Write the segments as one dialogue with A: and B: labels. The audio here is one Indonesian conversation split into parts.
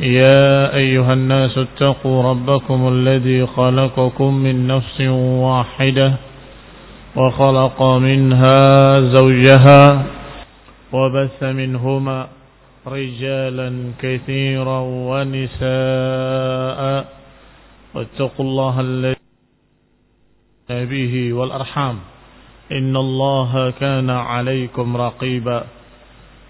A: يا أيها الناس اتقوا ربكم الذي خلقكم من نفس واحدة وخلق منها زوجها وبث منهما رجالا كثيرا ونساء واتقوا الله الذي به والأرحام إن الله كان عليكم رقيبا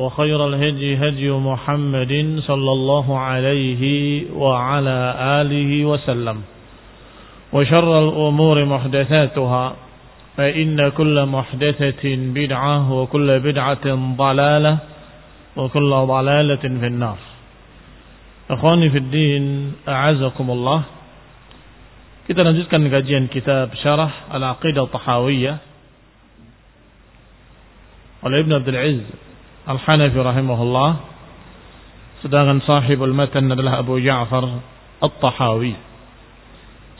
A: وخير الهدي هدي محمد صلى الله عليه وعلى آله وسلم. وشر الأمور محدثاتها فإن كل محدثة بدعة وكل بدعة ضلالة وكل ضلالة في النار. أخواني في الدين أعزكم الله kita lanjutkan kajian kitab Syarah Al-Aqidah Tahawiyah. Oleh Ibn Abdul Aziz. Al-Hanafi rahimahullah sedangkan sahibul matan adalah Abu Ja'far At-Tahawi.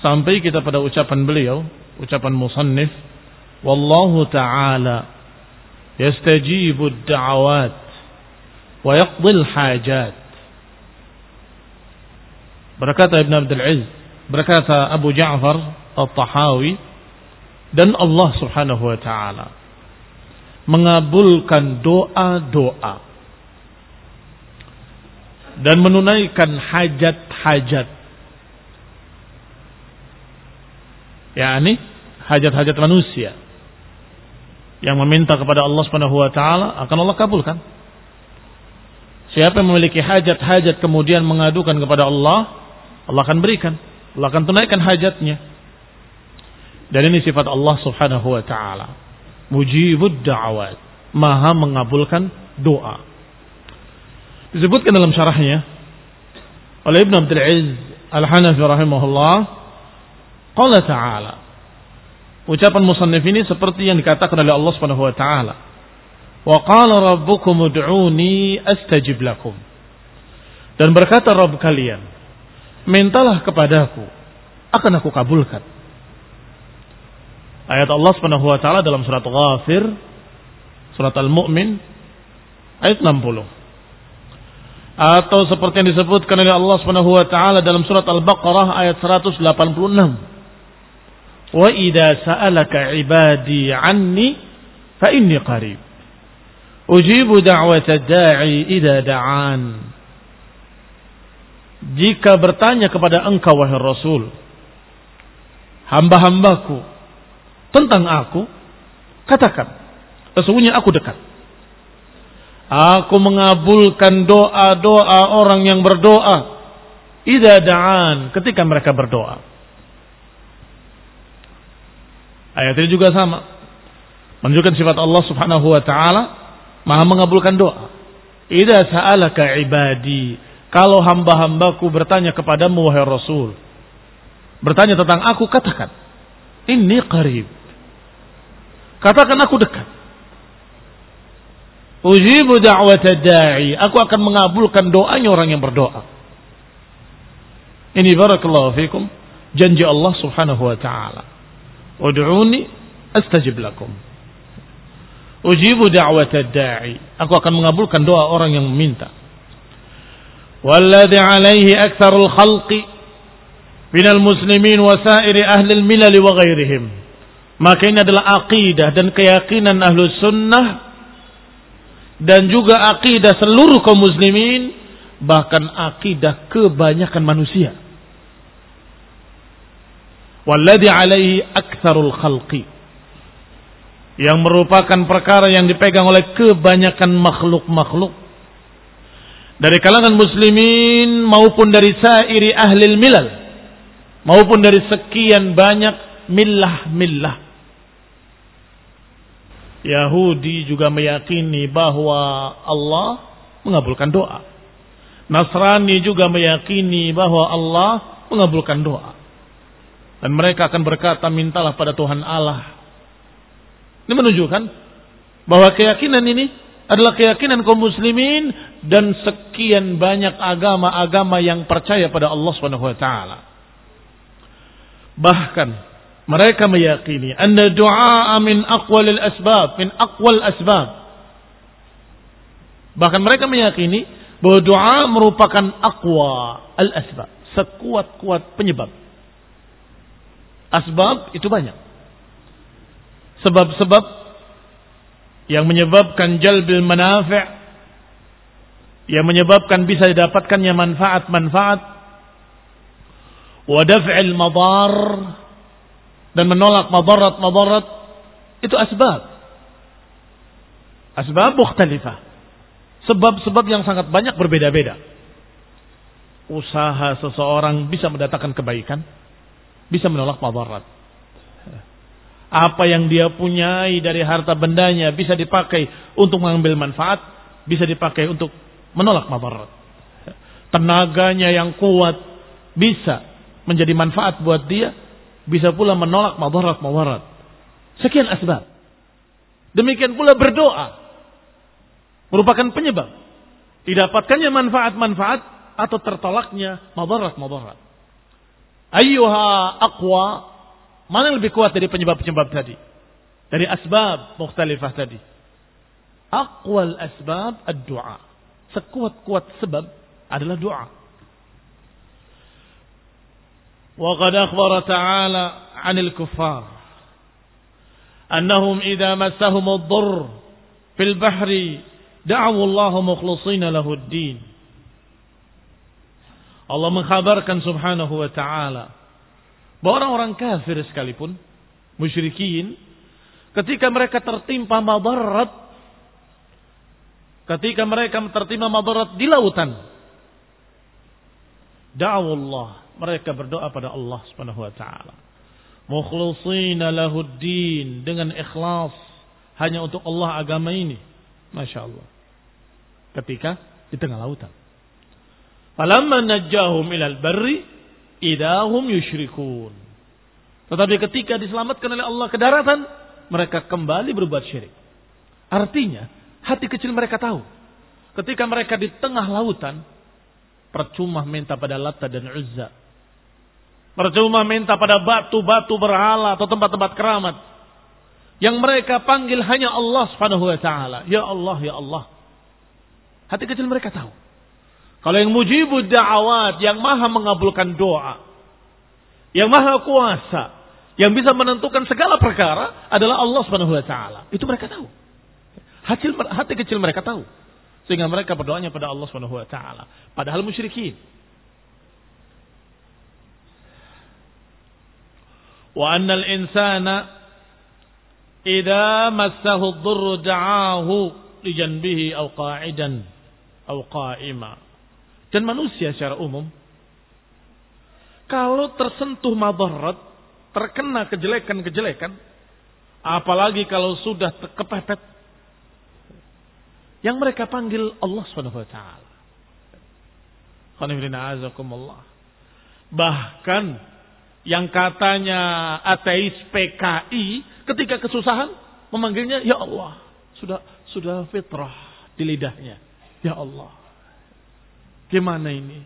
A: Sampai kita pada ucapan beliau ucapan musannif wallahu ta'ala yastajibu ad-da'awat wa yaqdi al-hajat. Berkata Ibn Abdul Aziz berkata Abu Ja'far At-Tahawi dan Allah Subhanahu wa taala mengabulkan doa-doa dan menunaikan hajat-hajat. Yakni hajat-hajat manusia yang meminta kepada Allah Subhanahu wa taala akan Allah kabulkan. Siapa yang memiliki hajat-hajat kemudian mengadukan kepada Allah Allah akan berikan. Allah akan tunaikan hajatnya. Dan ini sifat Allah Subhanahu wa taala mujibud da'awat. Maha mengabulkan doa. Disebutkan dalam syarahnya oleh Ibn Abdul Aziz Al-Hanafi rahimahullah qala ta'ala. Ucapan musannif ini seperti yang dikatakan oleh Allah Subhanahu wa taala. Wa qala rabbukum ud'uni astajib lakum. Dan berkata Rabb kalian mintalah kepadaku akan aku kabulkan ayat Allah Subhanahu wa taala dalam surat Ghafir surat Al-Mu'min ayat 60 atau seperti yang disebutkan oleh Allah Subhanahu wa taala dalam surat Al-Baqarah ayat 186 wa idza sa'alaka ibadi anni fa inni qarib. Ujibu da'wata da'i idza da'an. Jika bertanya kepada engkau wahai Rasul hamba-hambaku tentang aku, katakan, sesungguhnya aku dekat. Aku mengabulkan doa-doa orang yang berdoa. Ida da'an ketika mereka berdoa. Ayat ini juga sama. Menunjukkan sifat Allah subhanahu wa ta'ala. Maha mengabulkan doa. Ida sa'alaka ibadi. Kalau hamba-hambaku bertanya kepadamu wahai Rasul. Bertanya tentang aku, katakan. Ini qarib. Katakan aku dekat. Ujibu da'wata da'i. Aku akan mengabulkan doanya orang yang berdoa. Ini barakallahu fikum. Janji Allah subhanahu wa ta'ala. Ud'uni astajib lakum. Ujibu da'wat da'i. Aku akan mengabulkan doa orang yang meminta. Walladhi alaihi aktsarul khalqi minal muslimin wa sairi ahli al-milal wa ghairihim. Maka ini adalah aqidah dan keyakinan ahlu sunnah dan juga aqidah seluruh kaum muslimin bahkan aqidah kebanyakan manusia. Walladhi alaihi aktsarul khalqi. Yang merupakan perkara yang dipegang oleh kebanyakan makhluk-makhluk. Dari kalangan muslimin maupun dari sairi ahli milal. Maupun dari sekian banyak millah-millah Yahudi juga meyakini bahwa Allah mengabulkan doa. Nasrani juga meyakini bahwa Allah mengabulkan doa. Dan mereka akan berkata, mintalah pada Tuhan Allah ini menunjukkan bahwa keyakinan ini adalah keyakinan kaum muslimin dan sekian banyak agama-agama yang percaya pada Allah taala. Bahkan mereka meyakini anna du'a min aqwalil asbab, min aqwal asbab. Bahkan mereka meyakini bahwa doa merupakan aqwa al asbab, sekuat-kuat penyebab. Asbab itu banyak sebab-sebab yang menyebabkan jalbil manafi' yang menyebabkan bisa didapatkannya manfaat-manfaat wa daf'il madar dan menolak madarat-madarat itu asbab. Asbab mukhtalifah. Sebab-sebab yang sangat banyak berbeda-beda. Usaha seseorang bisa mendatangkan kebaikan bisa menolak madarat. Apa yang dia punyai dari harta bendanya bisa dipakai untuk mengambil manfaat, bisa dipakai untuk menolak madarat. Tenaganya yang kuat bisa menjadi manfaat buat dia, bisa pula menolak madarat-madarat. Sekian asbab. Demikian pula berdoa merupakan penyebab didapatkannya manfaat-manfaat atau tertolaknya madarat-madarat. Ayyuha aqwa Mana yang lebih kuat dari penyebab-penyebab tadi? Dari asbab mukhtalifah tadi. Aqwal asbab ad-du'a. Sekuat-kuat sebab adalah doa. Qad akhbara ta'ala 'anil kuffar annahum idza massahum ad-durr fil bahri da'u Allah mukhlishina lahu ad-din. Allah mengkhabarkan subhanahu wa ta'ala bahwa orang-orang kafir sekalipun, musyrikin, ketika mereka tertimpa madarat, ketika mereka tertimpa madarat di lautan, mereka berdoa pada Allah Subhanahu wa taala. Mukhlisina lahuddin dengan ikhlas hanya untuk Allah agama ini. Masya Allah. Ketika di tengah lautan. Falamma najjahum ilal barri idahum yusyrikun. Tetapi ketika diselamatkan oleh Allah ke daratan, mereka kembali berbuat syirik. Artinya, hati kecil mereka tahu. Ketika mereka di tengah lautan, percuma minta pada Lata dan Uzza. Percuma minta pada batu-batu berhala atau tempat-tempat keramat. Yang mereka panggil hanya Allah subhanahu wa ta'ala. Ya Allah, ya Allah. Hati kecil mereka tahu. Kalau yang mujibud da'awat, yang maha mengabulkan doa, yang maha kuasa, yang bisa menentukan segala perkara adalah Allah Subhanahu wa taala. Itu mereka tahu. Hati, hati kecil mereka tahu. Sehingga mereka berdoanya pada Allah Subhanahu wa taala. Padahal musyrikin. Wa annal insana idza massahu ad-durru da'ahu li janbihi aw qa'idan aw qa'ima dan manusia secara umum kalau tersentuh madarat, terkena kejelekan-kejelekan, apalagi kalau sudah kepepet, yang mereka panggil Allah Subhanahu wa taala. Bahkan yang katanya ateis PKI ketika kesusahan memanggilnya ya Allah, sudah sudah fitrah di lidahnya. Ya Allah, Gimana ini?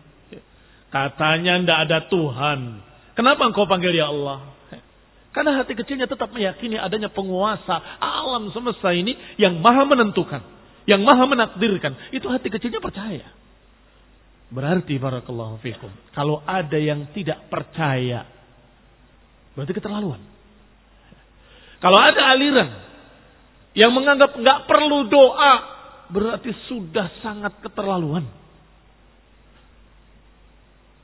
A: Katanya ndak ada Tuhan. Kenapa engkau panggil ya Allah? Karena hati kecilnya tetap meyakini adanya penguasa alam semesta ini yang maha menentukan. Yang maha menakdirkan. Itu hati kecilnya percaya. Berarti barakallahu fikum. Kalau ada yang tidak percaya. Berarti keterlaluan. Kalau ada aliran yang menganggap nggak perlu doa. Berarti sudah sangat keterlaluan.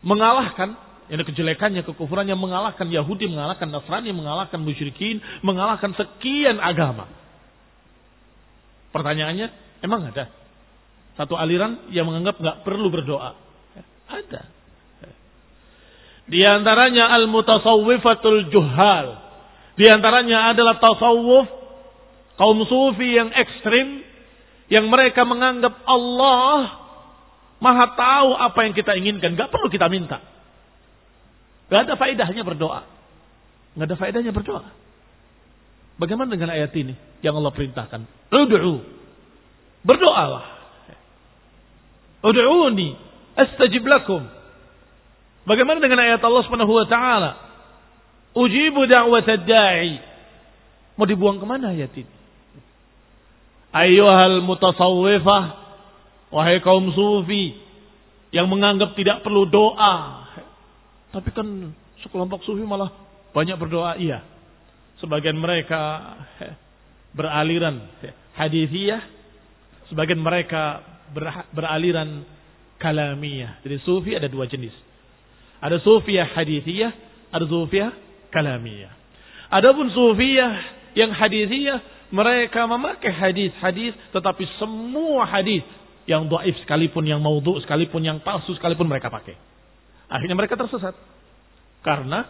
A: Mengalahkan ini kejelekannya, kekufurannya mengalahkan Yahudi, mengalahkan Nasrani, mengalahkan musyrikin, mengalahkan sekian agama. Pertanyaannya, emang ada satu aliran yang menganggap nggak perlu berdoa? Ada. Di antaranya al-mutasawwifatul juhal. Di antaranya adalah tasawuf kaum sufi yang ekstrim yang mereka menganggap Allah Maha tahu apa yang kita inginkan, nggak perlu kita minta. Gak ada faedahnya berdoa. Gak ada faedahnya berdoa. Bagaimana dengan ayat ini yang Allah perintahkan? Ud'u. Berdoalah. Ud'uni astajib lakum. Bagaimana dengan ayat Allah Subhanahu wa taala? Ujibu da'watad da'i. Mau dibuang ke mana ayat ini? Ayyuhal mutasawwifah wahai kaum sufi yang menganggap tidak perlu doa tapi kan sekelompok sufi malah banyak berdoa. Iya. Sebagian mereka beraliran hadithiyah. Sebagian mereka beraliran kalamiyah. Jadi sufi ada dua jenis. Ada sufiyah hadithiyah. Ada sufiyah kalamiyah. Adapun sufiyah yang hadithiyah. Mereka memakai hadis-hadis. Tetapi semua hadis yang doif sekalipun, yang maudhu sekalipun, yang palsu sekalipun mereka pakai. Akhirnya mereka tersesat. Karena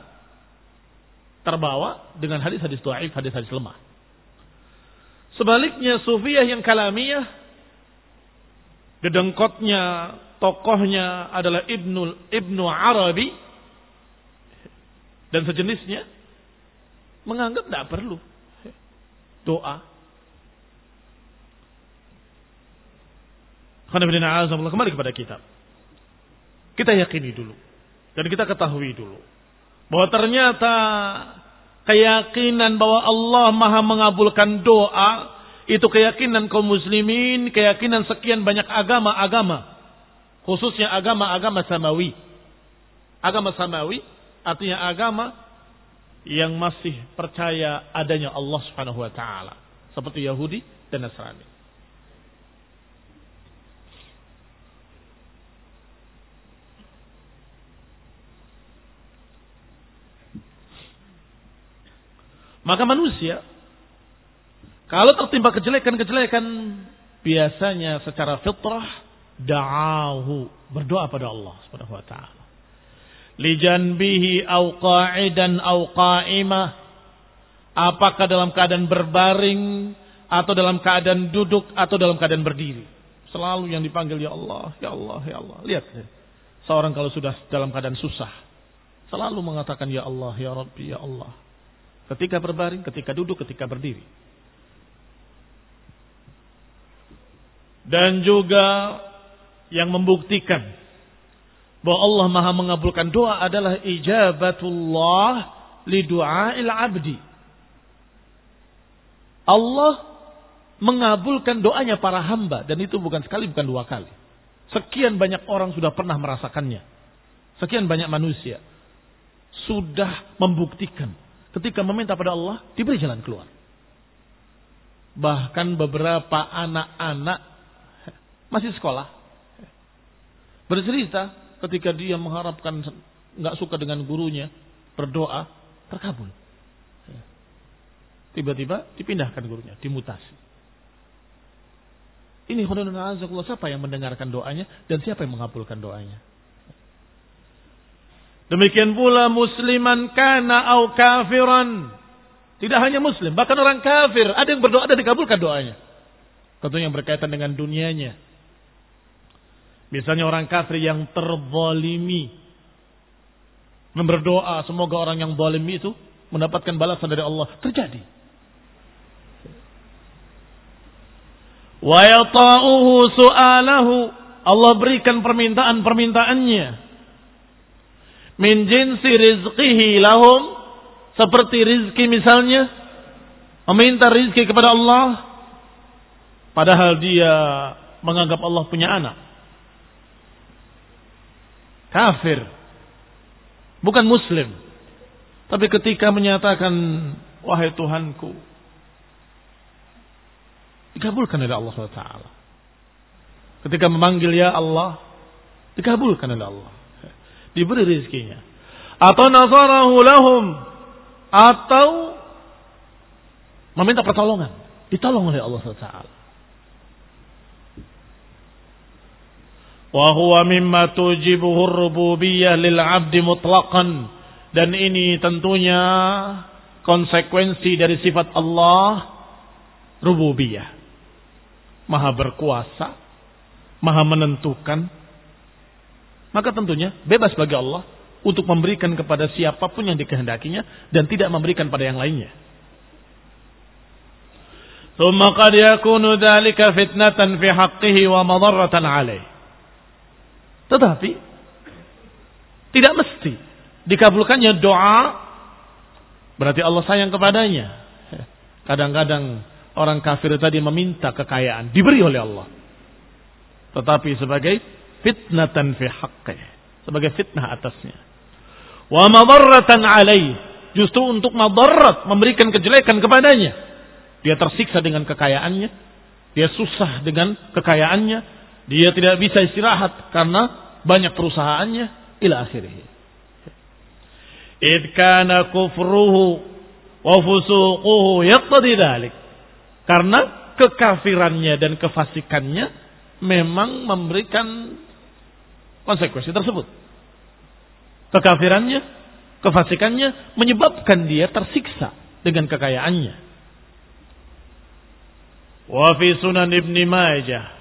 A: terbawa dengan hadis-hadis dhaif, hadis-hadis lemah. Sebaliknya sufiyah yang kalamiyah dedengkotnya tokohnya adalah Ibnu Ibnu Arabi dan sejenisnya menganggap tidak perlu doa. Kembali kepada kitab. Kita yakini dulu dan kita ketahui dulu bahwa ternyata keyakinan bahwa Allah Maha mengabulkan doa itu keyakinan kaum muslimin, keyakinan sekian banyak agama-agama, khususnya agama-agama samawi. Agama samawi artinya agama yang masih percaya adanya Allah Subhanahu wa taala, seperti Yahudi dan Nasrani. Maka manusia kalau tertimpa kejelekan-kejelekan biasanya secara fitrah da'ahu berdoa pada Allah Subhanahu wa taala. Lijanbihi au qa'idan au qa'imah apakah dalam keadaan berbaring atau dalam keadaan duduk atau dalam keadaan berdiri. Selalu yang dipanggil ya Allah, ya Allah, ya Allah. Lihat seorang kalau sudah dalam keadaan susah selalu mengatakan ya Allah, ya Rabbi, ya Allah. Ketika berbaring, ketika duduk, ketika berdiri. Dan juga yang membuktikan bahwa Allah Maha mengabulkan doa adalah ijabatullah li du'ail abdi. Allah mengabulkan doanya para hamba dan itu bukan sekali bukan dua kali. Sekian banyak orang sudah pernah merasakannya. Sekian banyak manusia sudah membuktikan ketika meminta pada Allah diberi jalan keluar. Bahkan beberapa anak-anak masih sekolah bercerita ketika dia mengharapkan nggak suka dengan gurunya berdoa terkabul. Tiba-tiba dipindahkan gurunya, dimutasi. Ini khudunun siapa yang mendengarkan doanya dan siapa yang mengabulkan doanya. Demikian pula musliman kana au kafiran. Tidak hanya muslim, bahkan orang kafir. Ada yang berdoa dan dikabulkan doanya. Tentunya yang berkaitan dengan dunianya. Misalnya orang kafir yang terzalimi. Berdoa semoga orang yang zalim itu mendapatkan balasan dari Allah. Terjadi. Wa su'alahu. Allah berikan permintaan-permintaannya min jinsi rizqihi lahum Seperti rizki misalnya. Meminta rizki kepada Allah. Padahal dia menganggap Allah punya anak. Kafir. Bukan muslim. Tapi ketika menyatakan, wahai Tuhanku, dikabulkan oleh Allah SWT. Ketika memanggil ya Allah, dikabulkan oleh Allah. Diberi rizkinya. Atau nazarahu lahum. Atau meminta pertolongan. Ditolong oleh Allah SWT. Wahuwa mimma tujibuhu rububiyah lil abdi mutlaqan. Dan ini tentunya konsekuensi dari sifat Allah rububiyah. Maha berkuasa, maha menentukan. Maka tentunya bebas bagi Allah untuk memberikan kepada siapapun yang dikehendakinya dan tidak memberikan pada yang lainnya. ثم قد يكون ذلك فتنة في حقه ومضرة عليه tetapi tidak mesti dikabulkannya doa berarti Allah sayang kepadanya. Kadang-kadang orang kafir tadi meminta kekayaan diberi oleh Allah. Tetapi sebagai fitnatan fi haqqih, sebagai fitnah atasnya. Wa madarratan alaih, justru untuk madarat memberikan kejelekan kepadanya. Dia tersiksa dengan kekayaannya, dia susah dengan kekayaannya, dia tidak bisa istirahat karena banyak perusahaannya ila akhirih. Id kana kufruhu wa fusuquhu yaqtadi dhalik. Karena kekafirannya dan kefasikannya memang memberikan konsekuensi tersebut. Kekafirannya, kefasikannya menyebabkan dia tersiksa dengan kekayaannya. Wa fi sunan Ibn Majah.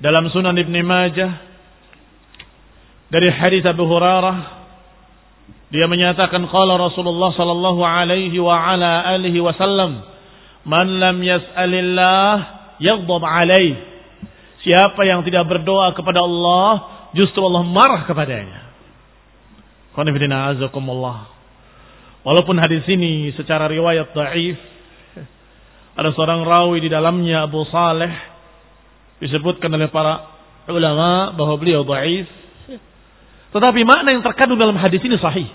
A: Dalam sunan Ibn Majah dari hadis Abu Hurairah dia menyatakan qala Rasulullah sallallahu alaihi wa ala alihi wasallam man lam yas'alillah yaghdab alaih. Siapa yang tidak berdoa kepada Allah justru Allah marah kepadanya. Qanifidina azakumullah. Walaupun hadis ini secara riwayat dhaif ada seorang rawi di dalamnya Abu Saleh disebutkan oleh para ulama bahwa beliau dhaif tetapi makna yang terkandung dalam hadis ini sahih.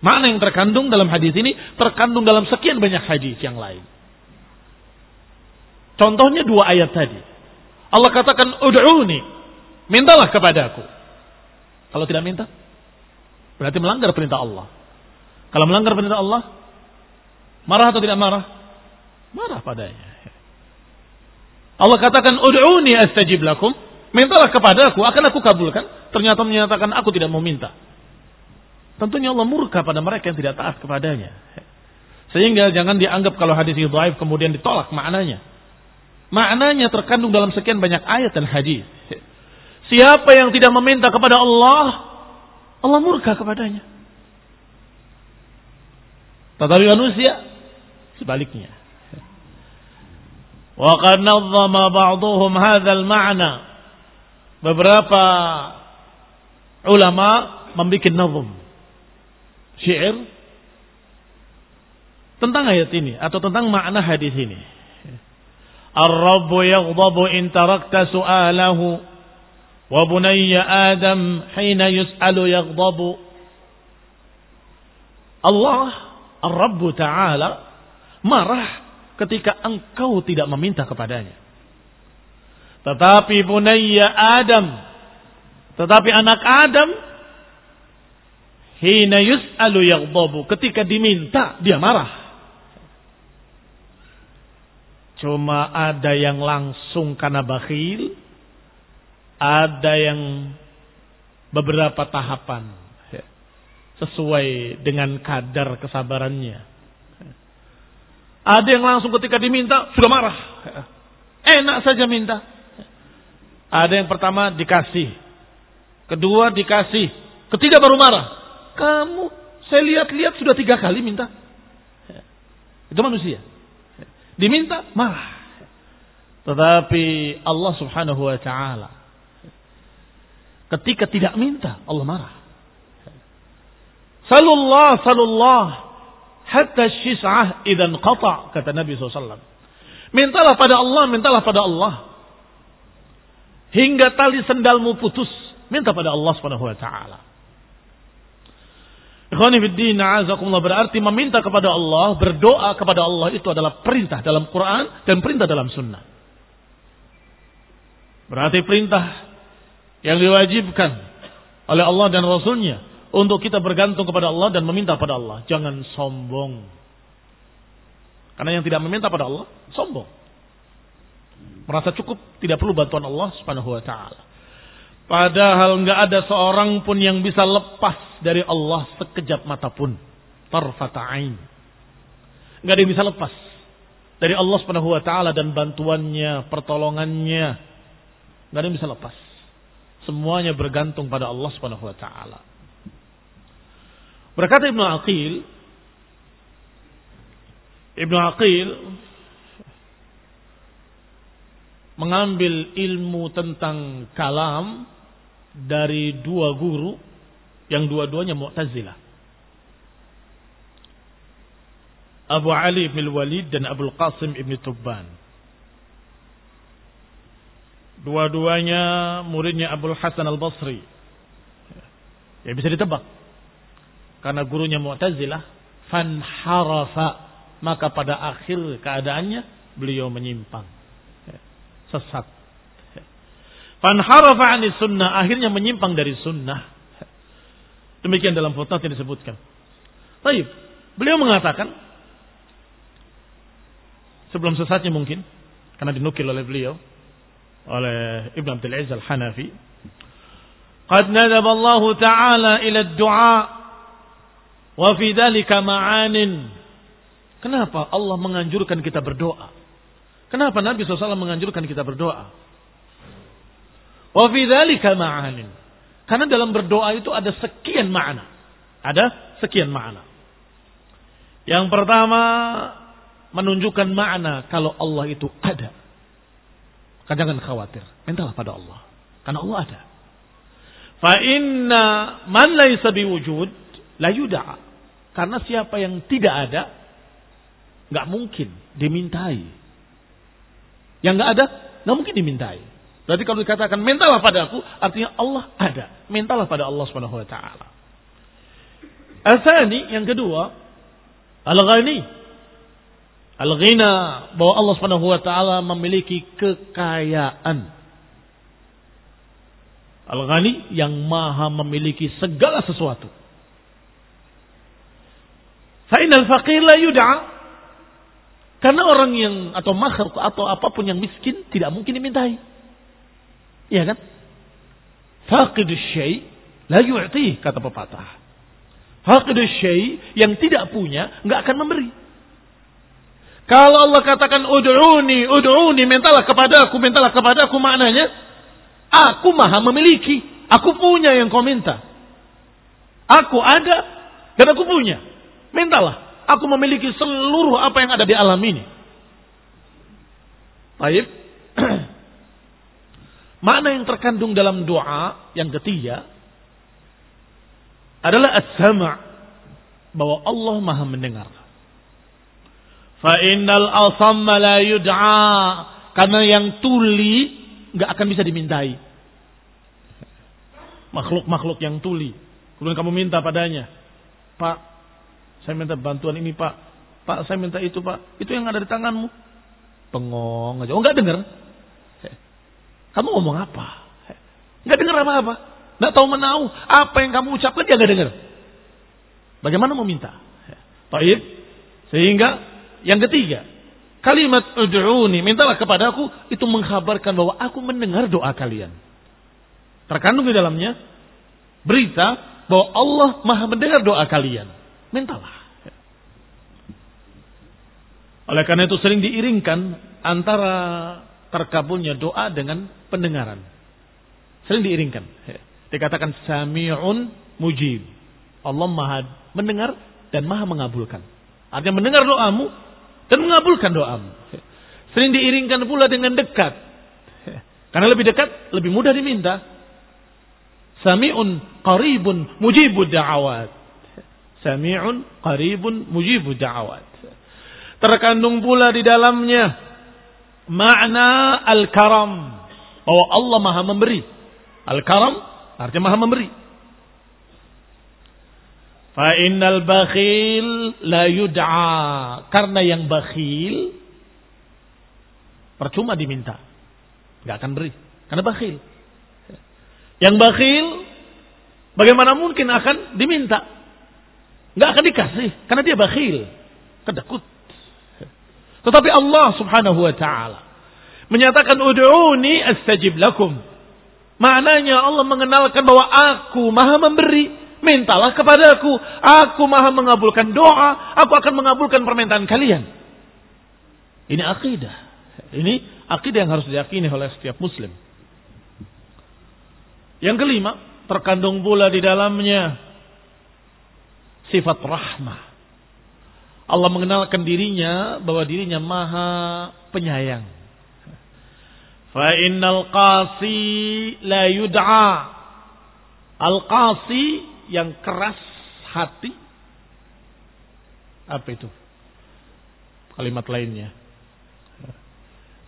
A: Makna yang terkandung dalam hadis ini terkandung dalam sekian banyak hadis yang lain. Contohnya dua ayat tadi. Allah katakan, Ud'uni. Mintalah kepadaku. Kalau tidak minta, berarti melanggar perintah Allah. Kalau melanggar perintah Allah, marah atau tidak marah? Marah padanya. Allah katakan, Ud'uni astajib lakum. Mintalah kepadaku, akan aku kabulkan. Ternyata menyatakan aku tidak mau minta. Tentunya Allah murka pada mereka yang tidak taat kepadanya. Sehingga jangan dianggap kalau hadis itu dhaif kemudian ditolak maknanya. Maknanya terkandung dalam sekian banyak ayat dan hadis. Siapa yang tidak meminta kepada Allah, Allah murka kepadanya. Tetapi manusia sebaliknya. Qad nazzama ba'dhum hadzal ma'na beberapa ulama membuat nazm syair tentang ayat ini atau tentang makna hadis ini. Yaghdabu in tarakta su'alahu wa bunayya Adam hina yus'alu yaghdabu. Allah Ar-Rabb Ta'ala marah ketika engkau tidak meminta kepadanya. Tetapi bunayya Adam. Tetapi anak Adam. Hina yus'alu yaghdabu. Ketika diminta, dia marah. Cuma ada yang langsung karena bakhil. Ada yang beberapa tahapan. Sesuai dengan kadar kesabarannya. Ada yang langsung ketika diminta, sudah marah. Enak saja minta. Ada yang pertama dikasih. Kedua dikasih. Ketiga baru marah. Kamu, saya lihat-lihat sudah tiga kali minta. Itu manusia. Diminta, marah. Tetapi Allah subhanahu wa ta'ala. Ketika tidak minta, Allah marah. Salullah, salullah. Hatta syis'ah idan qata kata Nabi SAW. Mintalah pada Allah, mintalah pada Allah. Hingga tali sendalmu putus, minta pada Allah Subhanahu wa taala. Ikhwani fiddin, azakumullah berarti meminta kepada Allah, berdoa kepada Allah itu adalah perintah dalam Quran dan perintah dalam sunnah. Berarti perintah yang diwajibkan oleh Allah dan Rasulnya untuk kita bergantung kepada Allah dan meminta pada Allah. Jangan sombong. Karena yang tidak meminta pada Allah, sombong. Merasa cukup, tidak perlu bantuan Allah subhanahu wa ta'ala. Padahal nggak ada seorang pun yang bisa lepas dari Allah sekejap mata pun. Tarfata'ain. Nggak ada yang bisa lepas dari Allah subhanahu wa ta'ala dan bantuannya, pertolongannya. Nggak ada yang bisa lepas. Semuanya bergantung pada Allah subhanahu wa ta'ala. Berkata Ibnu Aqil, Ibnu Aqil mengambil ilmu tentang kalam dari dua guru yang dua-duanya Mu'tazilah. Abu Ali bin Walid dan Abu Qasim ibn Tubban. Dua-duanya muridnya Abu Hasan al-Basri. Ya bisa ditebak karena gurunya Mu'tazilah fanharafa maka pada akhir keadaannya beliau menyimpang sesat fanharafa ani sunnah akhirnya menyimpang dari sunnah demikian dalam footnote yang disebutkan Baik, beliau mengatakan sebelum sesatnya mungkin karena dinukil oleh beliau oleh Ibn Abdul Aziz Al-Hanafi قد ندب الله تعالى إلى الدعاء Wa fi ma'anin. Kenapa Allah menganjurkan kita berdoa? Kenapa Nabi SAW menganjurkan kita berdoa? Wa fi ma'anin. Karena dalam berdoa itu ada sekian makna. Ada sekian makna. Yang pertama menunjukkan makna kalau Allah itu ada. Kan jangan khawatir, mintalah pada Allah. Karena Allah ada. Fa inna man laisa biwujud la yud'a. Karena siapa yang tidak ada, nggak mungkin dimintai. Yang nggak ada, nggak mungkin dimintai. Berarti kalau dikatakan mintalah pada aku, artinya Allah ada. Mintalah pada Allah Subhanahu Wa Taala. Asani yang kedua, al-ghani. Al-ghina bahwa Allah Subhanahu Wa Taala memiliki kekayaan. Al-ghani yang maha memiliki segala sesuatu. Fa'inal faqir la yud'a. Karena orang yang atau makhluk atau apa pun yang miskin tidak mungkin dimintai. Iya kan? Faqidus syai la yu'ti kata pepatah. Faqidus syai yang tidak punya nggak akan memberi. Kalau Allah katakan ud'uni, ud'uni, mintalah kepadaku, mintalah kepadaku maknanya aku maha memiliki, aku punya yang kau minta. Aku ada dan aku punya. Mintalah. Aku memiliki seluruh apa yang ada di alam ini. Baik. Makna yang terkandung dalam doa yang ketiga adalah as-sama' bahwa Allah Maha mendengar. Fa innal asamma la yud'a karena yang tuli nggak akan bisa dimintai. Makhluk-makhluk yang tuli. Kemudian kamu minta padanya, Pak, saya minta bantuan ini pak. Pak saya minta itu pak. Itu yang ada di tanganmu. Pengong aja. Oh nggak dengar. Kamu ngomong apa? Nggak dengar apa-apa. Nggak tahu menau. Apa yang kamu ucapkan dia nggak dengar. Bagaimana mau minta? Taib. Sehingga yang ketiga. Kalimat ud'uni. Mintalah kepada aku. Itu mengkhabarkan bahwa aku mendengar doa kalian. Terkandung di dalamnya. Berita bahwa Allah maha mendengar doa kalian. Mintalah. Oleh karena itu sering diiringkan antara terkabulnya doa dengan pendengaran. Sering diiringkan. Dikatakan sami'un mujib. Allah maha mendengar dan maha mengabulkan. Artinya mendengar doamu dan mengabulkan doamu. Sering diiringkan pula dengan dekat. Karena lebih dekat, lebih mudah diminta. Sami'un qaribun mujibud da'awat. Sami'un qaribun mujibu da'awat. Terkandung pula di dalamnya makna al-karam. Bahwa Allah maha memberi. Al-karam artinya maha memberi. Fa innal bakhil la yud'a. Karena yang bakhil percuma diminta. Gak akan beri. Karena bakhil. Yang bakhil bagaimana mungkin akan diminta? Nggak akan dikasih karena dia bakhil, kedekut. Tetapi Allah Subhanahu wa taala menyatakan ud'uni astajib lakum. Maknanya Allah mengenalkan bahwa aku Maha memberi, mintalah kepadaku. Aku Maha mengabulkan doa, aku akan mengabulkan permintaan kalian. Ini akidah. Ini akidah yang harus diyakini oleh setiap muslim. Yang kelima, terkandung pula di dalamnya sifat rahmah. Allah mengenalkan dirinya bahwa dirinya maha penyayang. Fa innal qasi la yud'a. Al qasi yang keras hati. Apa itu? Kalimat lainnya.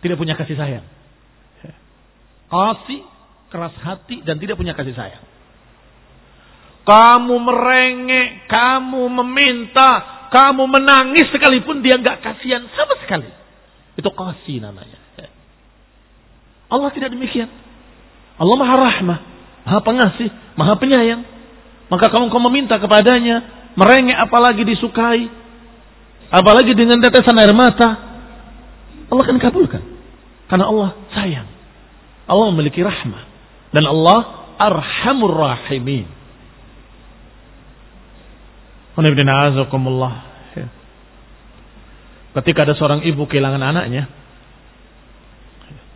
A: Tidak punya kasih sayang. Qasi keras hati dan tidak punya kasih sayang. Kamu merengek, kamu meminta, kamu menangis sekalipun dia nggak kasihan sama sekali. Itu kasih namanya. Allah tidak demikian. Allah maha rahmah, maha pengasih, maha penyayang. Maka kamu kau meminta kepadanya, merengek apalagi disukai, apalagi dengan tetesan air mata, Allah akan kabulkan. Karena Allah sayang. Allah memiliki rahmah. Dan Allah arhamur rahimin. Ketika ada seorang ibu kehilangan anaknya,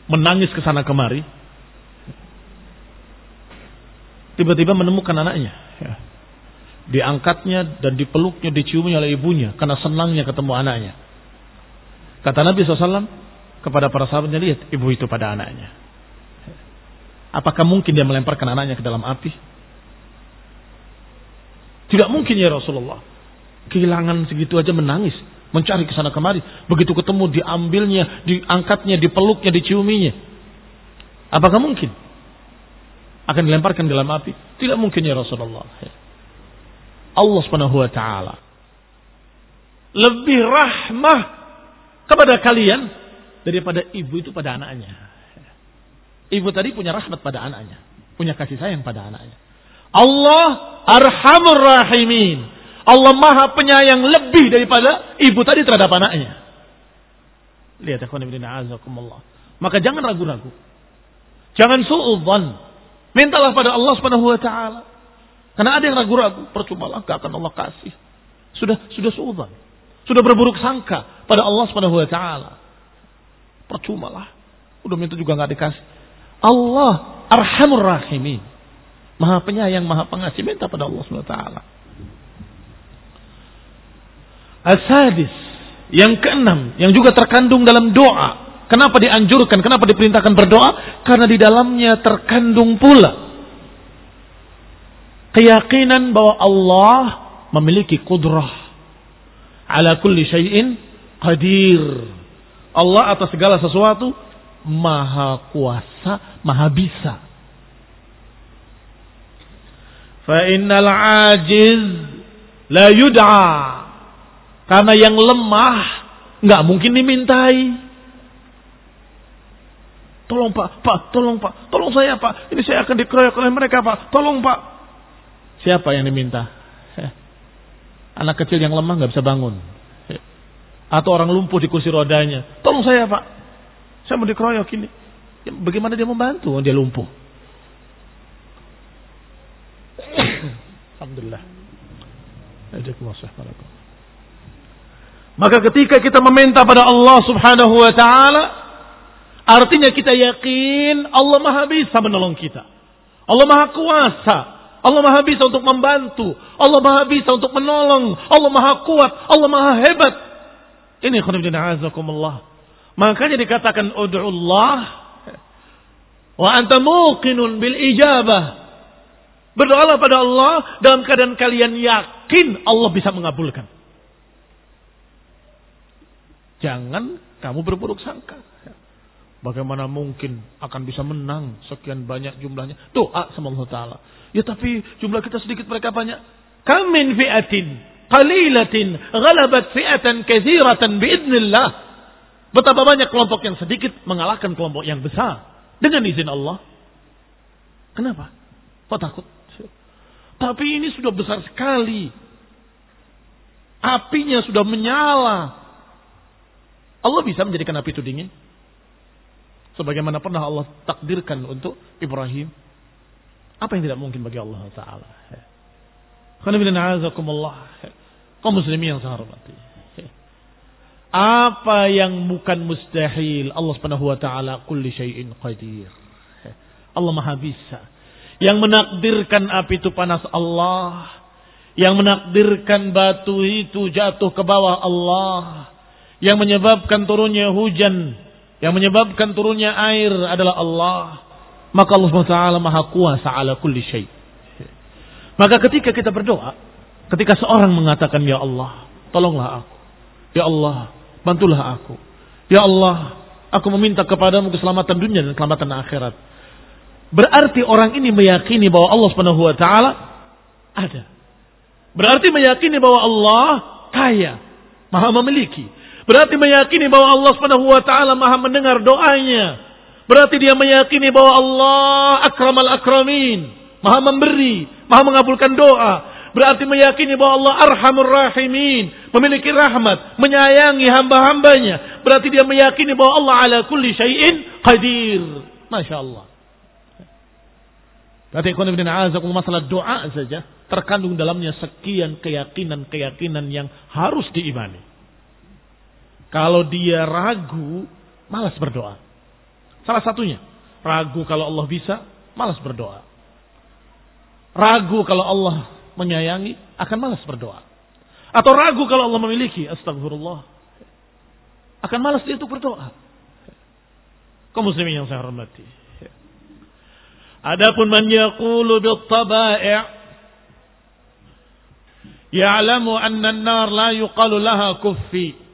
A: menangis ke sana kemari, tiba-tiba menemukan anaknya. Diangkatnya dan dipeluknya, diciumnya oleh ibunya karena senangnya ketemu anaknya. Kata Nabi SAW kepada para sahabatnya, lihat ibu itu pada anaknya. Apakah mungkin dia melemparkan anaknya ke dalam api? Tidak mungkin ya Rasulullah. Kehilangan segitu aja menangis. Mencari ke sana kemari. Begitu ketemu diambilnya, diangkatnya, dipeluknya, diciuminya. Apakah mungkin? Akan dilemparkan dalam api? Tidak mungkin ya Rasulullah. Allah subhanahu wa ta'ala. Lebih rahmah kepada kalian daripada ibu itu pada anaknya. Ibu tadi punya rahmat pada anaknya. Punya kasih sayang pada anaknya. Allah arhamur rahimin. Allah maha penyayang lebih daripada ibu tadi terhadap anaknya. Lihat ikhwan ibn a'azakumullah. Maka jangan ragu-ragu. Jangan su'udhan. Mintalah pada Allah subhanahu wa ta'ala. Karena ada yang ragu-ragu. Percuma lah gak akan Allah kasih. Sudah sudah su'udhan. Sudah berburuk sangka pada Allah subhanahu wa ta'ala. Percuma lah. Udah minta juga gak dikasih. Allah arhamur rahimin. Maha penyayang, maha pengasih. Minta pada Allah SWT. Asadis. Yang keenam. Yang juga terkandung dalam doa. Kenapa dianjurkan? Kenapa diperintahkan berdoa? Karena di dalamnya terkandung pula. Keyakinan bahwa Allah memiliki kudrah. Ala kulli syai'in qadir. Allah atas segala sesuatu maha kuasa, maha bisa. Fa innal ajiz la yud'a. Karena yang lemah nggak mungkin dimintai. Tolong pak, pak, tolong pak, tolong saya pak. Ini saya akan dikeroyok oleh mereka pak. Tolong pak. Siapa yang diminta? Anak kecil yang lemah nggak bisa bangun. Atau orang lumpuh di kursi rodanya. Tolong saya pak. Saya mau dikeroyok ini. Bagaimana dia membantu? Dia lumpuh. Alhamdulillah. Maka ketika kita meminta pada Allah subhanahu wa ta'ala. Artinya kita yakin Allah maha bisa menolong kita. Allah maha kuasa. Allah maha bisa untuk membantu. Allah maha bisa untuk menolong. Allah maha kuat. Allah maha hebat. Ini khunibdina azakumullah. Makanya dikatakan ud'ullah wa anta muqinun bil ijabah Berdoalah pada Allah dalam keadaan kalian yakin Allah bisa mengabulkan. Jangan kamu berburuk sangka. Bagaimana mungkin akan bisa menang sekian banyak jumlahnya? Doa sama Allah Ta'ala. Ya tapi jumlah kita sedikit mereka banyak. Kamin fi'atin qalilatin ghalabat fi'atan kathiratan biidnillah. Betapa banyak kelompok yang sedikit mengalahkan kelompok yang besar. Dengan izin Allah. Kenapa? Kok takut? Tapi ini sudah besar sekali. Apinya sudah menyala. Allah bisa menjadikan api itu dingin. Sebagaimana pernah Allah takdirkan untuk Ibrahim. Apa yang tidak mungkin bagi Allah Ta'ala. Kau muslimin yang saya. Apa yang bukan mustahil. Allah Subhanahu wa taala kulli syai'in qadir. Allah Maha bisa. Yang menakdirkan api itu panas Allah. Yang menakdirkan batu itu jatuh ke bawah Allah. Yang menyebabkan turunnya hujan yang menyebabkan turunnya air adalah Allah. Maka Allah SWT maha kuasa ala kulli. Maka ketika kita berdoa, ketika seorang mengatakan, Ya Allah, tolonglah aku. Ya Allah, bantulah aku. Ya Allah, aku meminta kepadamu keselamatan dunia dan keselamatan akhirat. Berarti orang ini meyakini bahwa Allah Subhanahu wa taala ada. Berarti meyakini bahwa Allah kaya, maha memiliki. Berarti meyakini bahwa Allah Subhanahu wa taala Maha mendengar doanya. Berarti dia meyakini bahwa Allah akramal akramin, Maha memberi, Maha mengabulkan doa. Berarti meyakini bahwa Allah arhamur rahimin, memiliki rahmat, menyayangi hamba-hambanya. Berarti dia meyakini bahwa Allah ala kulli syai'in qadir. Masya Allah. Berarti ikhwan masalah doa saja terkandung dalamnya sekian keyakinan-keyakinan yang harus diimani. Kalau dia ragu, malas berdoa. Salah satunya, ragu kalau Allah bisa, malas berdoa. Ragu kalau Allah menyayangi, akan malas berdoa. Atau ragu kalau Allah memiliki, astagfirullah. Akan malas dia untuk berdoa. Kau muslimin yang saya hormati. Adapun man yaqulu bil tabai' ya'lamu anna an-nar la yuqalu laha kuffi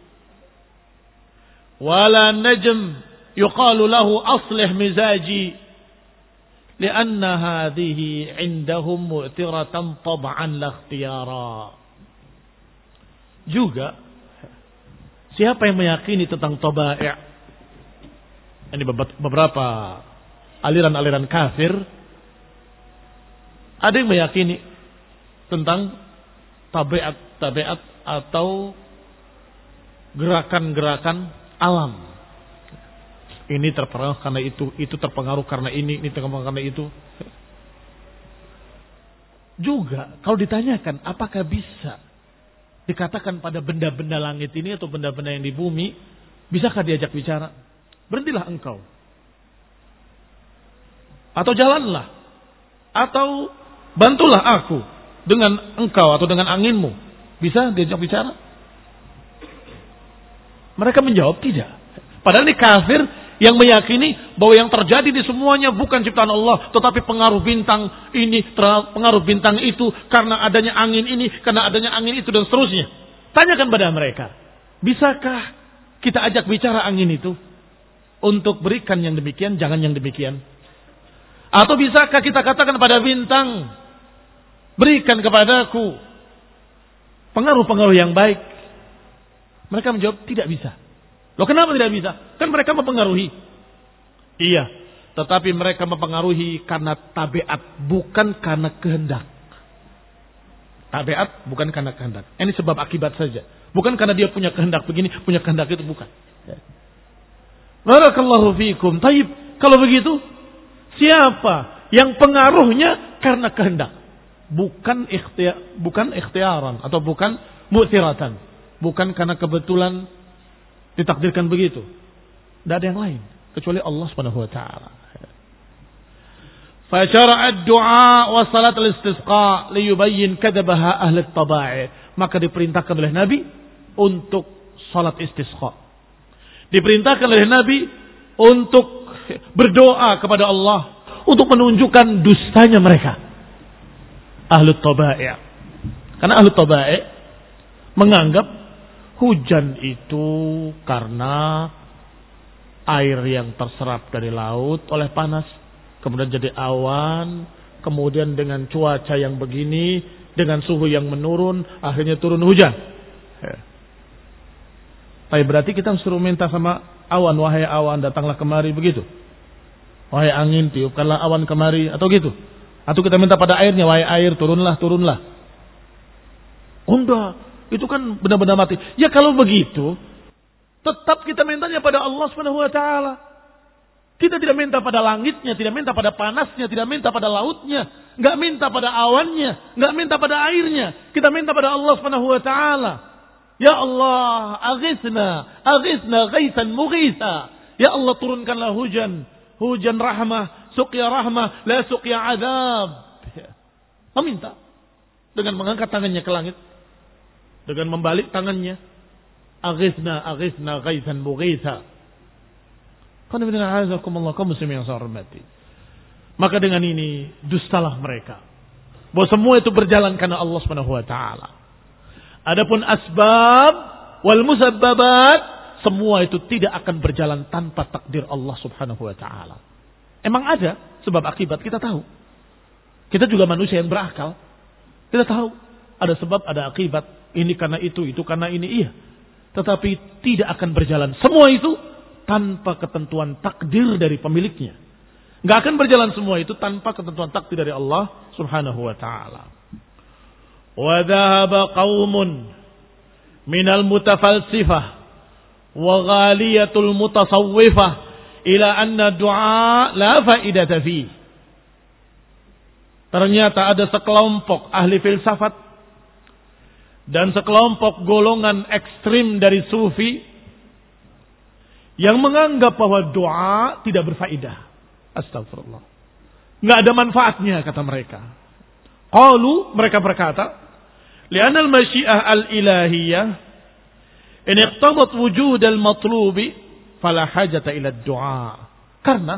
A: ولا نجم يقال له أصلح مزاجي لأن هذه عندهم مؤثرة طبعا لا اختيارا juga siapa yang meyakini tentang tabai' ini beberapa aliran-aliran kafir ada yang meyakini tentang tabiat-tabiat atau gerakan-gerakan alam. Ini terpengaruh karena itu, itu terpengaruh karena ini, ini terpengaruh karena itu. Juga kalau ditanyakan apakah bisa dikatakan pada benda-benda langit ini atau benda-benda yang di bumi, bisakah diajak bicara? Berhentilah engkau. Atau jalanlah. Atau bantulah aku dengan engkau atau dengan anginmu. Bisa diajak bicara? Mereka menjawab tidak. Padahal ini kafir yang meyakini bahwa yang terjadi di semuanya bukan ciptaan Allah, tetapi pengaruh bintang ini, pengaruh bintang itu, karena adanya angin ini, karena adanya angin itu, dan seterusnya. Tanyakan pada mereka, bisakah kita ajak bicara angin itu untuk berikan yang demikian, jangan yang demikian? Atau bisakah kita katakan pada bintang, berikan kepadaku pengaruh-pengaruh yang baik, mereka menjawab tidak bisa. Loh kenapa tidak bisa? Kan mereka mempengaruhi. Iya, tetapi mereka mempengaruhi karena tabiat, bukan karena kehendak. Tabiat bukan karena kehendak. Ini sebab akibat saja. Bukan karena dia punya kehendak begini, punya kehendak itu bukan. Barakallahu fiikum. Taib, kalau begitu, siapa yang pengaruhnya karena kehendak? Bukan ikhtiar, bukan ikhtiaran atau bukan mu'tiratan. Bukan karena kebetulan ditakdirkan begitu. Tidak ada yang lain kecuali Allah Subhanahu wa taala. Fasyara'a du'a wa salat al-istisqa liyubayyin kadabaha ahli tabai. Maka diperintahkan oleh Nabi untuk salat istisqa. Diperintahkan oleh Nabi untuk berdoa kepada Allah untuk menunjukkan dustanya mereka. ahlu tabai'. Karena ahlu tabai' menganggap hujan itu karena air yang terserap dari laut oleh panas, kemudian jadi awan, kemudian dengan cuaca yang begini, dengan suhu yang menurun, akhirnya turun hujan. Tapi berarti kita suruh minta sama awan, wahai awan datanglah kemari begitu. Wahai angin tiupkanlah awan kemari atau gitu. Atau kita minta pada airnya, wahai air turunlah, turunlah. Enggak, itu kan benar-benar mati. Ya kalau begitu, tetap kita mintanya pada Allah Subhanahu wa taala. Kita tidak minta pada langitnya, tidak minta pada panasnya, tidak minta pada lautnya, nggak minta pada awannya, nggak minta pada airnya. Kita minta pada Allah Subhanahu wa taala. Ya Allah, aghisna, aghisna ghaisan mughisa. Ya Allah turunkanlah hujan, hujan rahmah, suqya rahmah, la suqya azab. Meminta dengan mengangkat tangannya ke langit, dengan membalik tangannya, aghisna, aghisna ghaisan mughisa. Kaum muslimin yang saya. Maka dengan ini dustalah mereka. Bahwa semua itu berjalan karena Allah taala. Adapun asbab wal musabbabat semua itu tidak akan berjalan tanpa takdir Allah Subhanahu wa taala. Emang ada sebab akibat kita tahu. Kita juga manusia yang berakal. Kita tahu ada sebab, ada akibat. Ini karena itu, itu karena ini. Iya. Tetapi tidak akan berjalan. Semua itu tanpa ketentuan takdir dari pemiliknya. Nggak akan berjalan semua itu tanpa ketentuan takdir dari Allah Subhanahu wa taala. وذهب قوم من المتفلسفة وغالية المتصوفة إلى أن الدعاء لا فائدة فيه Ternyata ada sekelompok ahli filsafat dan sekelompok golongan ekstrim dari sufi yang menganggap bahwa doa tidak berfaedah. Astagfirullah. Nggak ada manfaatnya kata mereka. Qalu mereka berkata, Lianna al-masyiah al-ilahiyah ini iqtadat wujud al-matlubi fala hajata ila du'a. Karena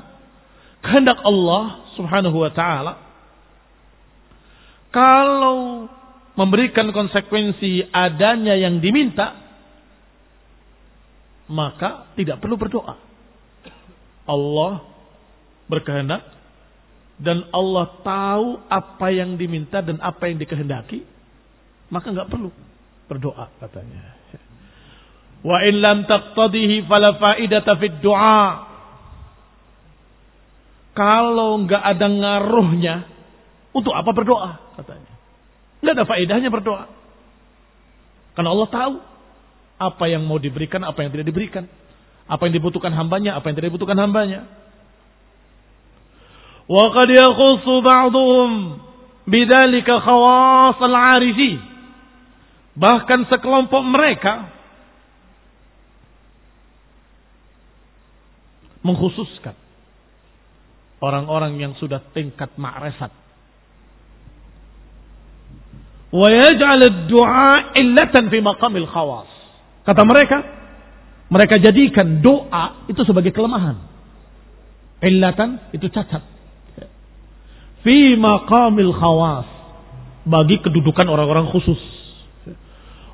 A: kehendak Allah Subhanahu wa taala kalau memberikan konsekuensi adanya yang diminta maka tidak perlu berdoa. Allah berkehendak dan Allah tahu apa yang diminta dan apa yang dikehendaki maka nggak perlu berdoa katanya. Wa in lam taqtadihi fala faidata fid du'a. Kalau nggak ada ngaruhnya, untuk apa berdoa katanya? Nggak ada faedahnya berdoa. Karena Allah tahu apa yang mau diberikan, apa yang tidak diberikan. Apa yang dibutuhkan hambanya, apa yang tidak dibutuhkan hambanya. Wa qad yakhussu ba'dhum bidzalika khawas al-'arifin. Bahkan sekelompok mereka mengkhususkan orang-orang yang sudah tingkat ma'rifat. Wa yaj'al ad-du'a illatan fi maqamil khawas. Kata mereka, mereka jadikan doa itu sebagai kelemahan. Illatan itu cacat. Fi maqamil khawas. Bagi kedudukan orang-orang khusus.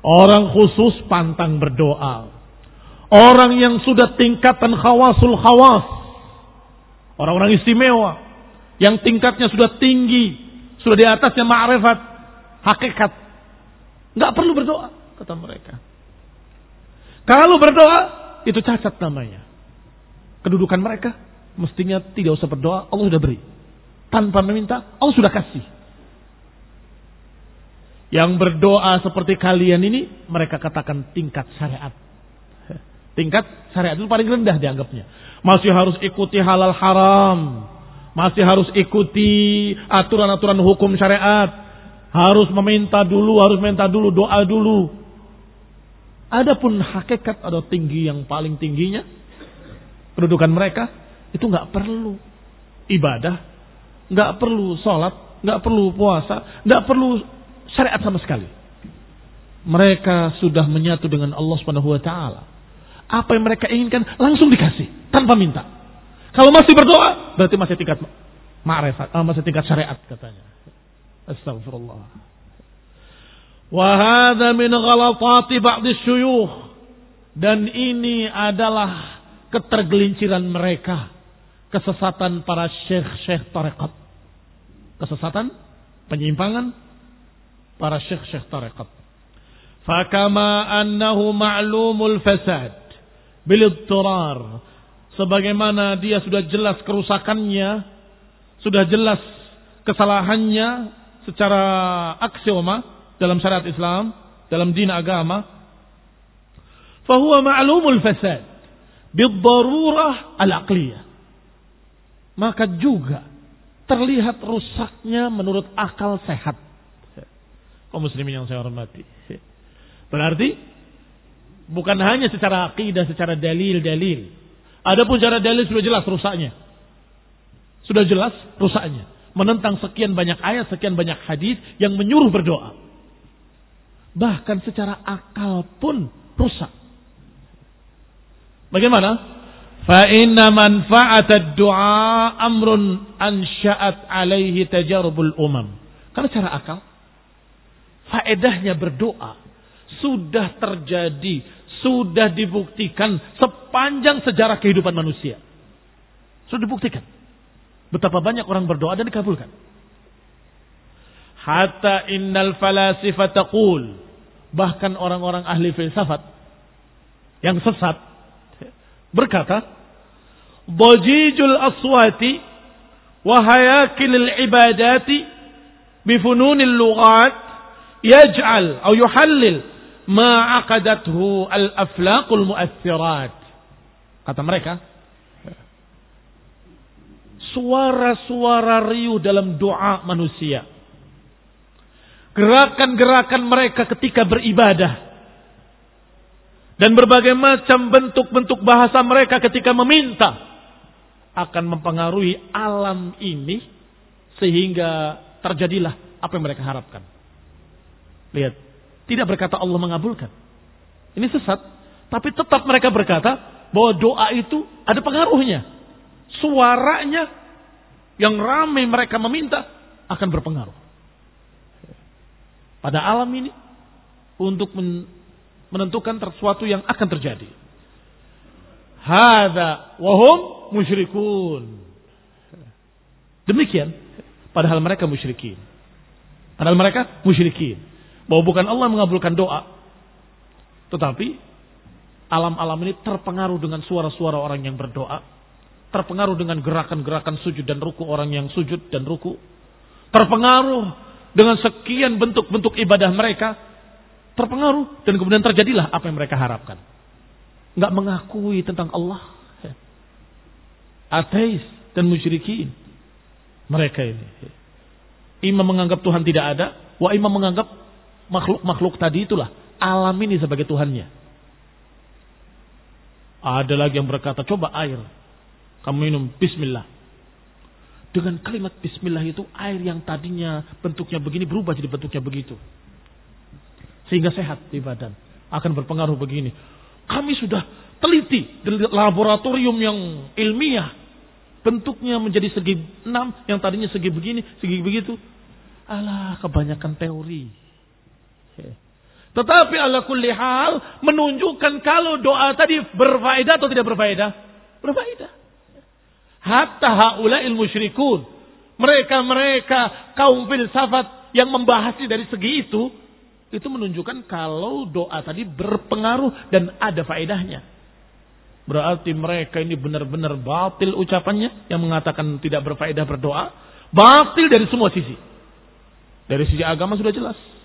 A: Orang khusus pantang berdoa. Orang yang sudah tingkatan khawasul khawas. Orang-orang istimewa. Yang tingkatnya sudah tinggi. Sudah di atasnya ma'rifat. Hakikat. Nggak perlu berdoa. Kata mereka. Kalau berdoa. Itu cacat namanya. Kedudukan mereka. Mestinya tidak usah berdoa. Allah sudah beri. Tanpa meminta. Allah sudah kasih. Yang berdoa seperti kalian ini mereka katakan tingkat syariat. Tingkat syariat itu paling rendah dianggapnya. Masih harus ikuti halal haram. Masih harus ikuti aturan-aturan hukum syariat. Harus meminta dulu, harus minta dulu, doa dulu. Adapun hakikat atau tinggi yang paling tingginya kedudukan mereka itu nggak perlu ibadah, nggak perlu sholat, nggak perlu puasa, nggak perlu syariat sama sekali. Mereka sudah menyatu dengan Allah Subhanahu wa taala. Apa yang mereka inginkan langsung dikasih tanpa minta. Kalau masih berdoa berarti masih tingkat ma'rifat, uh, masih tingkat syariat katanya. Astagfirullah. Wahada min ghalatati ba'di syuyukh. Dan ini adalah ketergelinciran mereka. Kesesatan para syekh-syekh tarekat. Kesesatan, penyimpangan para syekh-syekh tarekat. Fakama annahu ma'lumul fasad bilidturar. Sebagaimana dia sudah jelas kerusakannya, sudah jelas kesalahannya secara aksioma, dalam syariat Islam, dalam din agama, fahuwa ma'lumul fasad bidarurah al-aqliyah. Maka juga terlihat rusaknya menurut akal sehat. Kaum muslimin yang saya hormati. Berarti bukan hanya secara akidah, secara dalil-dalil. Adapun secara dalil sudah jelas rusaknya. Sudah jelas rusaknya. Menentang sekian banyak ayat, sekian banyak hadis yang menyuruh berdoa. Bahkan secara akal pun rusak. Bagaimana? Fa inna manfa'at ad-du'a amrun ansha'at alaihi tajarubul umam. Karena secara akal, faedahnya berdoa sudah terjadi, sudah dibuktikan sepanjang sejarah kehidupan manusia. Sudah dibuktikan. Betapa banyak orang berdoa dan dikabulkan. Hatta innal falasifa taqul bahkan orang-orang ahli filsafat yang sesat berkata, "Dajijul aswati wa hayakilil ibadati bifununil lughat yaj'al atau yuhallil ma aqadathu al-aflaqul mu'assirat." Kata mereka, suara-suara riuh dalam doa manusia gerakan-gerakan mereka ketika beribadah. Dan berbagai macam bentuk-bentuk bahasa mereka ketika meminta akan mempengaruhi alam ini sehingga terjadilah apa yang mereka harapkan. Lihat, tidak berkata Allah mengabulkan. Ini sesat, tapi tetap mereka berkata bahwa doa itu ada pengaruhnya. Suaranya yang ramai mereka meminta akan berpengaruh pada alam ini untuk menentukan sesuatu yang akan terjadi. Hada wahum musyrikun. Demikian. Padahal mereka musyrikin. Padahal mereka musyrikin. Bahwa bukan Allah mengabulkan doa. Tetapi alam-alam ini terpengaruh dengan suara-suara orang yang berdoa. Terpengaruh dengan gerakan-gerakan sujud dan ruku orang yang sujud dan ruku. Terpengaruh dengan sekian bentuk-bentuk ibadah mereka terpengaruh dan kemudian terjadilah apa yang mereka harapkan. Nggak mengakui tentang Allah. Ateis dan musyrikin. Mereka ini. Imam menganggap Tuhan tidak ada. Wa imam menganggap makhluk-makhluk tadi itulah. Alam ini sebagai Tuhannya. Ada lagi yang berkata, coba air. Kamu minum, bismillah. Dengan kalimat bismillah itu air yang tadinya bentuknya begini berubah jadi bentuknya begitu. Sehingga sehat di badan. Akan berpengaruh begini. Kami sudah teliti di laboratorium yang ilmiah. Bentuknya menjadi segi enam, yang tadinya segi begini, segi begitu. Alah, kebanyakan teori. Tetapi ala kulli hal menunjukkan kalau doa tadi berfaedah atau tidak berfaedah. Berfaedah. Hatta haula'il musyrikun. Mereka-mereka kaum filsafat yang membahasnya dari segi itu. Itu menunjukkan kalau doa tadi berpengaruh dan ada faedahnya. Berarti mereka ini benar-benar batil ucapannya. Yang mengatakan tidak berfaedah berdoa. Batil dari semua sisi. Dari sisi agama sudah jelas.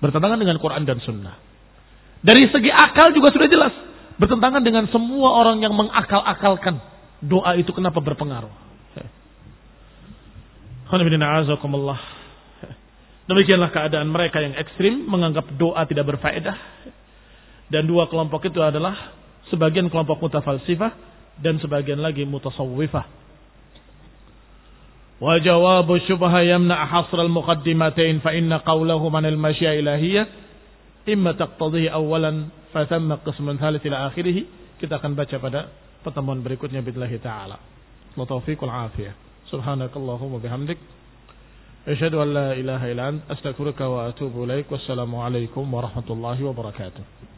A: Bertentangan dengan Quran dan Sunnah. Dari segi akal juga sudah jelas. Bertentangan dengan semua orang yang mengakal-akalkan doa itu kenapa berpengaruh. Demikianlah keadaan mereka yang ekstrim menganggap doa tidak berfaedah. Dan dua kelompok itu adalah sebagian kelompok mutafalsifah dan sebagian lagi mutasawwifah. Yamna hasr al-muqaddimatain fa inna qawlahu man al-masya ilahiyah imma taqtadihi awalan fa thamma qismun thalith ila akhirih. Kita akan baca pada pertemuan berikutnya billahi taala. Wa taufiq wal afiyah. Subhanakallahumma bihamdik Asyhadu an la ilaha illa anta astaghfiruka wa atubu ilaik. Wassalamu alaikum warahmatullahi wabarakatuh.